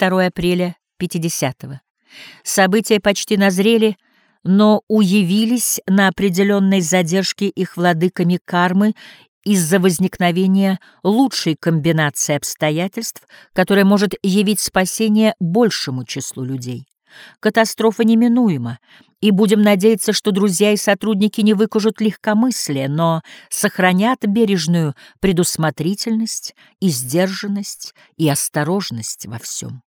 2 апреля 50-го. События почти назрели, но уявились на определенной задержке их владыками кармы из-за возникновения лучшей комбинации обстоятельств, которая может явить спасение большему числу людей. Катастрофа неминуема, и будем надеяться, что друзья и сотрудники не выкажут легкомыслие, но сохранят бережную предусмотрительность и сдержанность и осторожность во всем.